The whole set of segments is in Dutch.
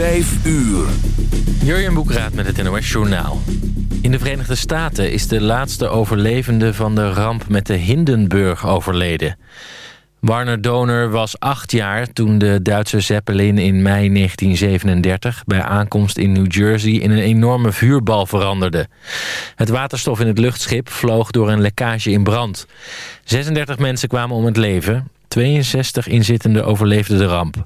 Vijf uur. Jurjen Boekraat met het NOS Journaal. In de Verenigde Staten is de laatste overlevende van de ramp met de Hindenburg overleden. Warner Donor was acht jaar toen de Duitse Zeppelin in mei 1937... bij aankomst in New Jersey in een enorme vuurbal veranderde. Het waterstof in het luchtschip vloog door een lekkage in brand. 36 mensen kwamen om het leven. 62 inzittenden overleefden de ramp.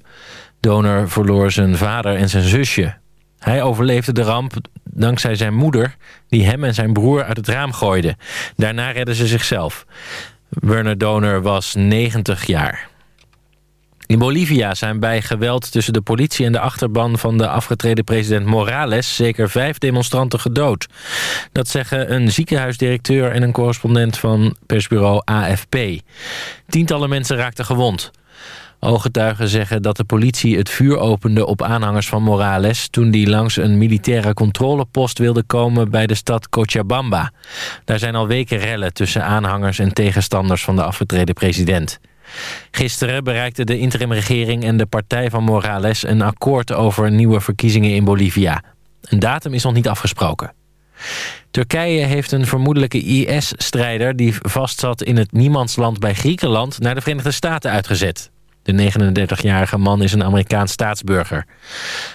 Donor verloor zijn vader en zijn zusje. Hij overleefde de ramp dankzij zijn moeder... die hem en zijn broer uit het raam gooide. Daarna redden ze zichzelf. Werner Donor was 90 jaar. In Bolivia zijn bij geweld tussen de politie en de achterban van de afgetreden president Morales zeker vijf demonstranten gedood. Dat zeggen een ziekenhuisdirecteur en een correspondent van persbureau AFP. Tientallen mensen raakten gewond. Ooggetuigen zeggen dat de politie het vuur opende op aanhangers van Morales... toen die langs een militaire controlepost wilde komen bij de stad Cochabamba. Daar zijn al weken rellen tussen aanhangers en tegenstanders van de afgetreden president. Gisteren bereikten de interimregering en de partij van Morales... een akkoord over nieuwe verkiezingen in Bolivia. Een datum is nog niet afgesproken. Turkije heeft een vermoedelijke IS-strijder... die vastzat in het niemandsland bij Griekenland... naar de Verenigde Staten uitgezet. De 39-jarige man is een Amerikaans staatsburger.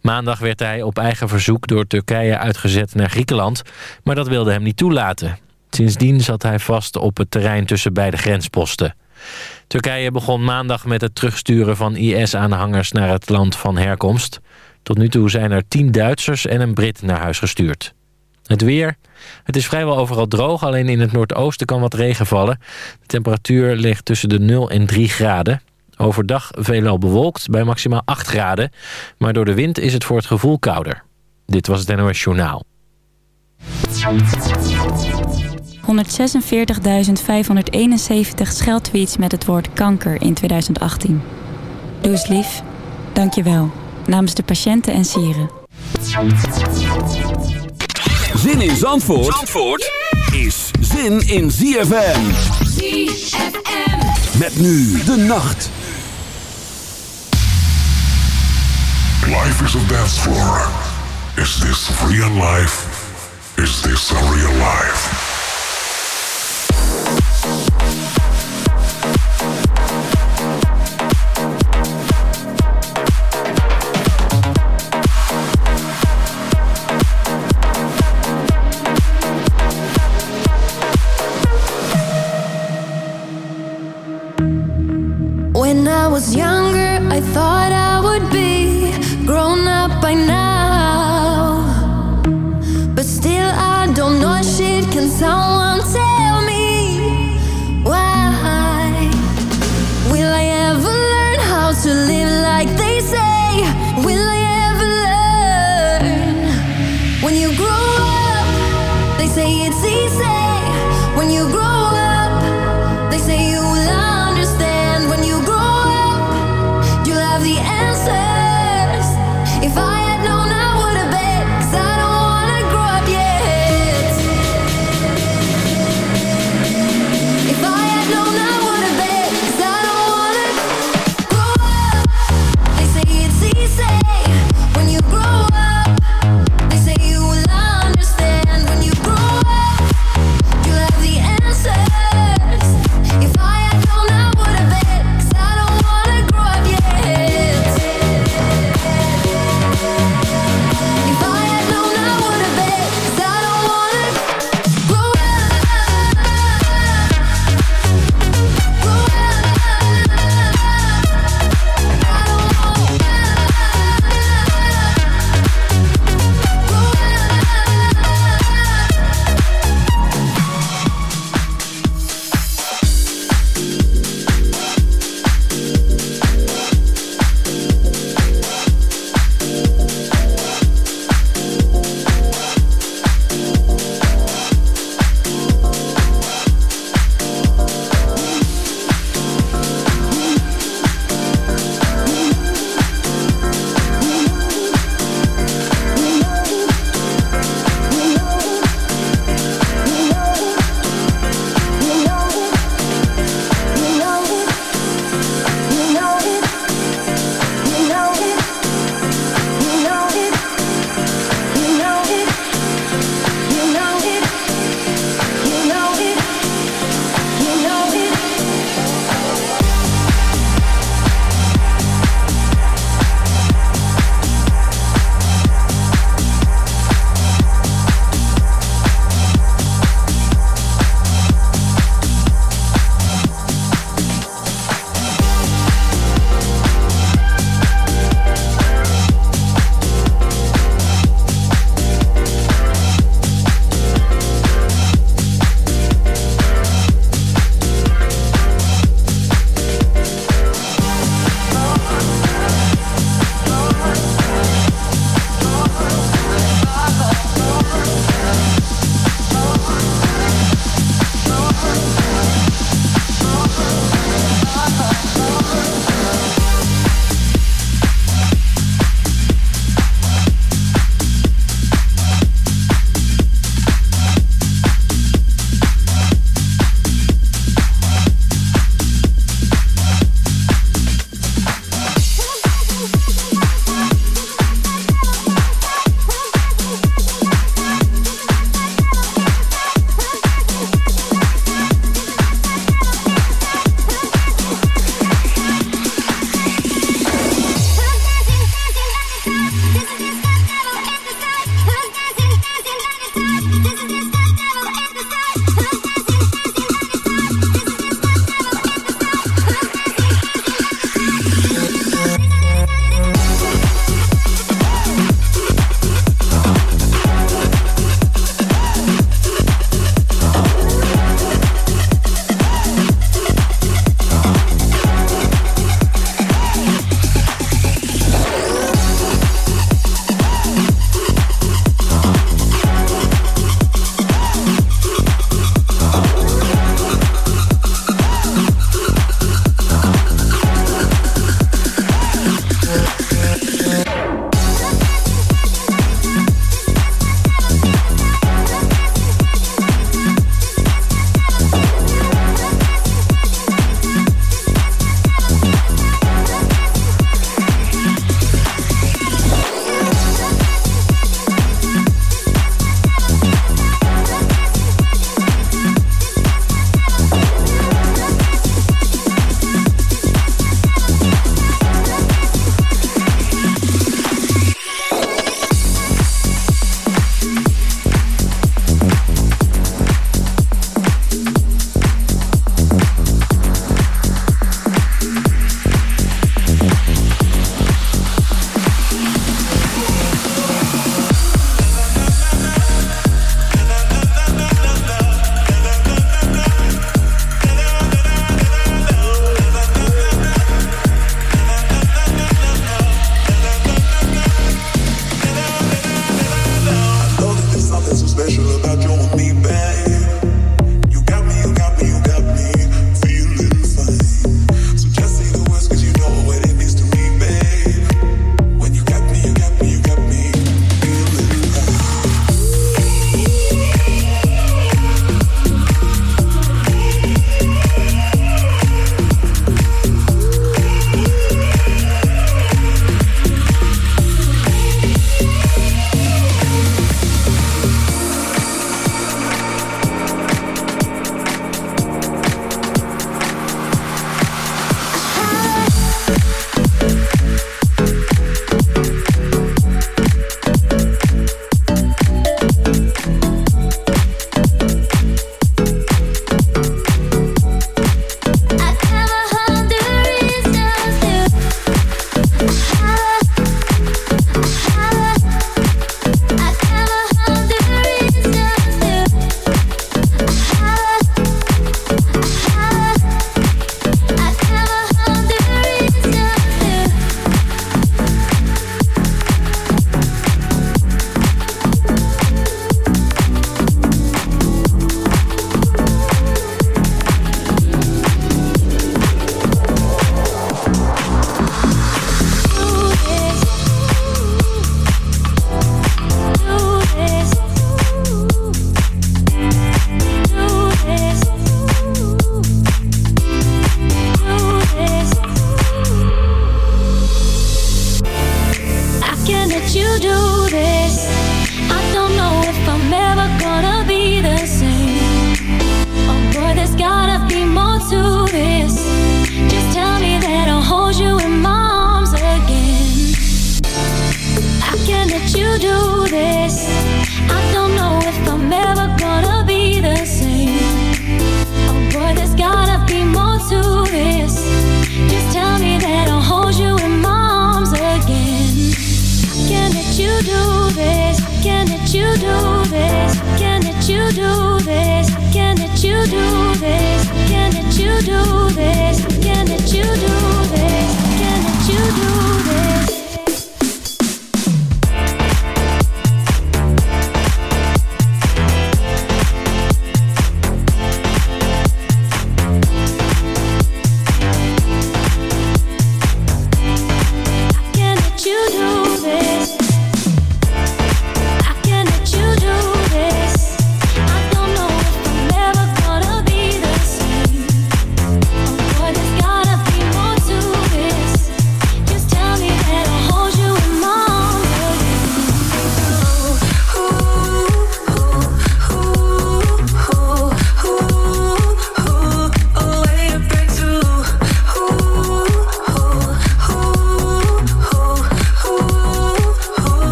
Maandag werd hij op eigen verzoek door Turkije uitgezet naar Griekenland... maar dat wilde hem niet toelaten. Sindsdien zat hij vast op het terrein tussen beide grensposten. Turkije begon maandag met het terugsturen van IS-aanhangers naar het land van herkomst. Tot nu toe zijn er 10 Duitsers en een Brit naar huis gestuurd. Het weer. Het is vrijwel overal droog, alleen in het noordoosten kan wat regen vallen. De temperatuur ligt tussen de 0 en 3 graden. Overdag veelal bewolkt bij maximaal 8 graden. Maar door de wind is het voor het gevoel kouder. Dit was het NOS Journaal. 146.571 scheldtweets met het woord kanker in 2018. Doe eens lief. Dank je wel. Namens de patiënten en sieren. Zin in Zandvoort, Zandvoort is zin in ZFM. ZFM. Met nu de nacht. Life is a dance floor. Is this real life? Is this a real life? When I was younger, I thought I would be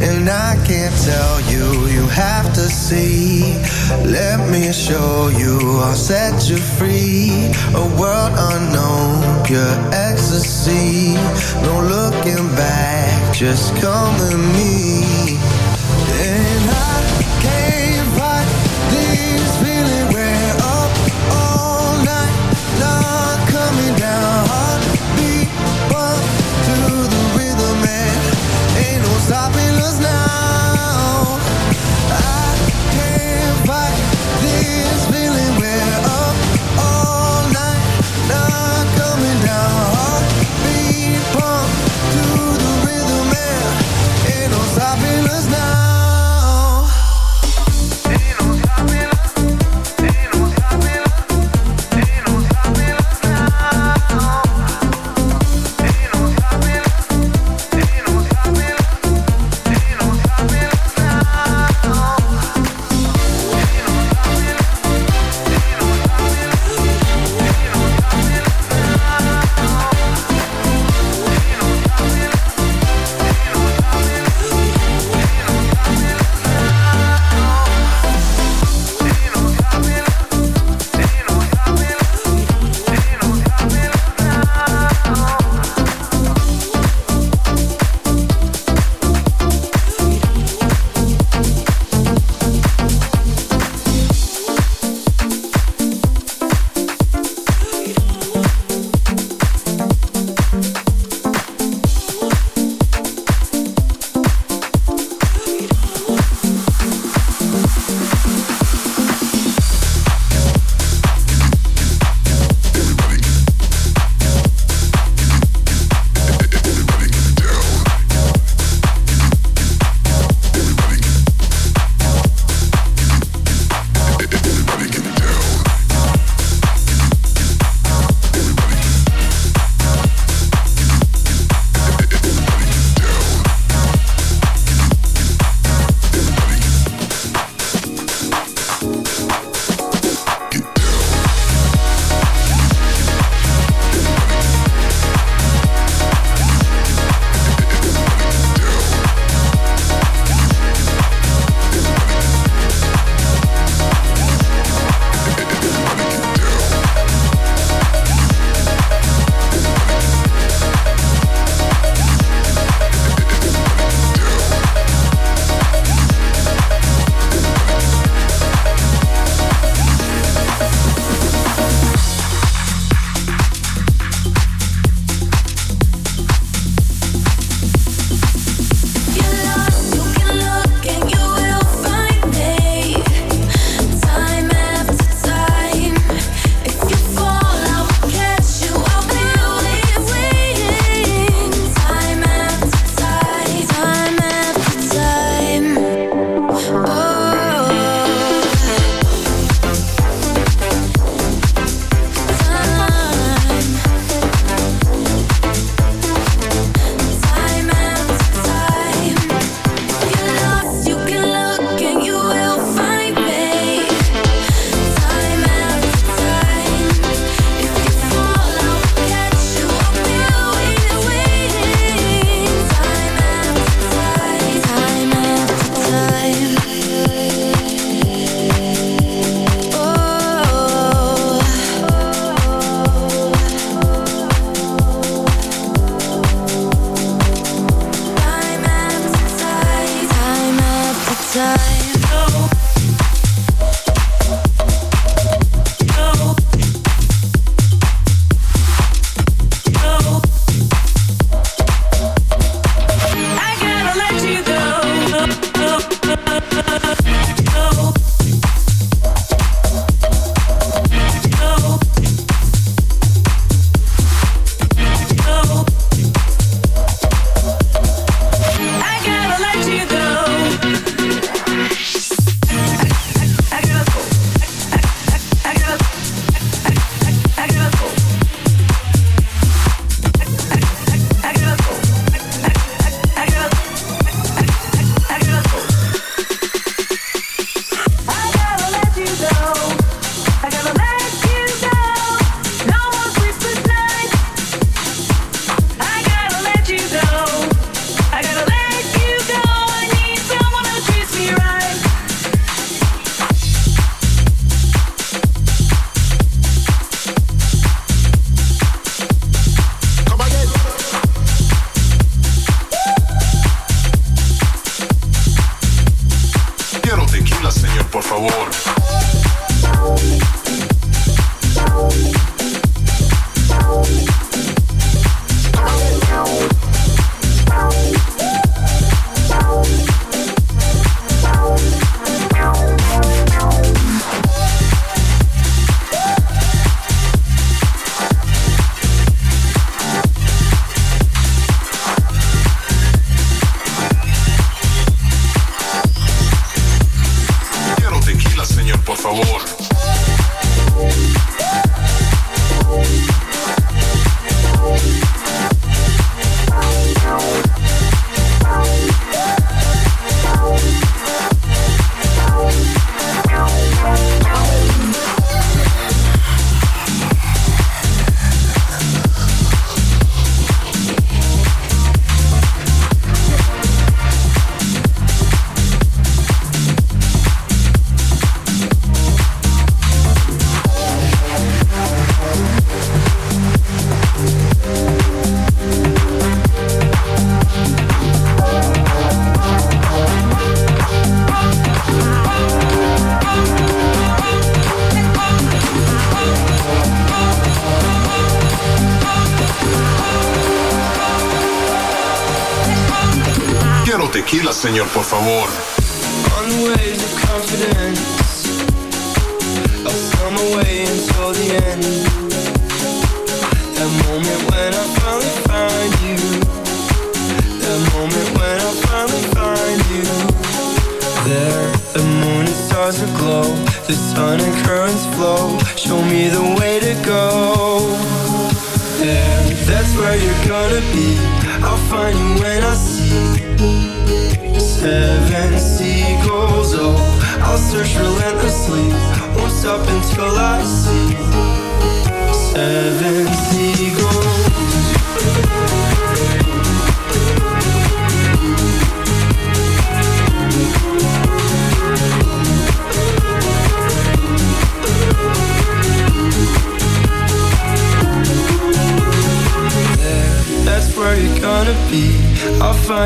and I can't tell you, you have to see. Let me show you, I'll set you free. A world unknown, pure ecstasy. No looking back, just come with me.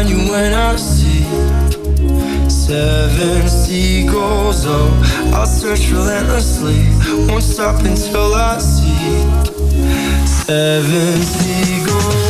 find you when I see seven seagulls. Oh, I'll search relentlessly, won't stop until I see seven seagulls.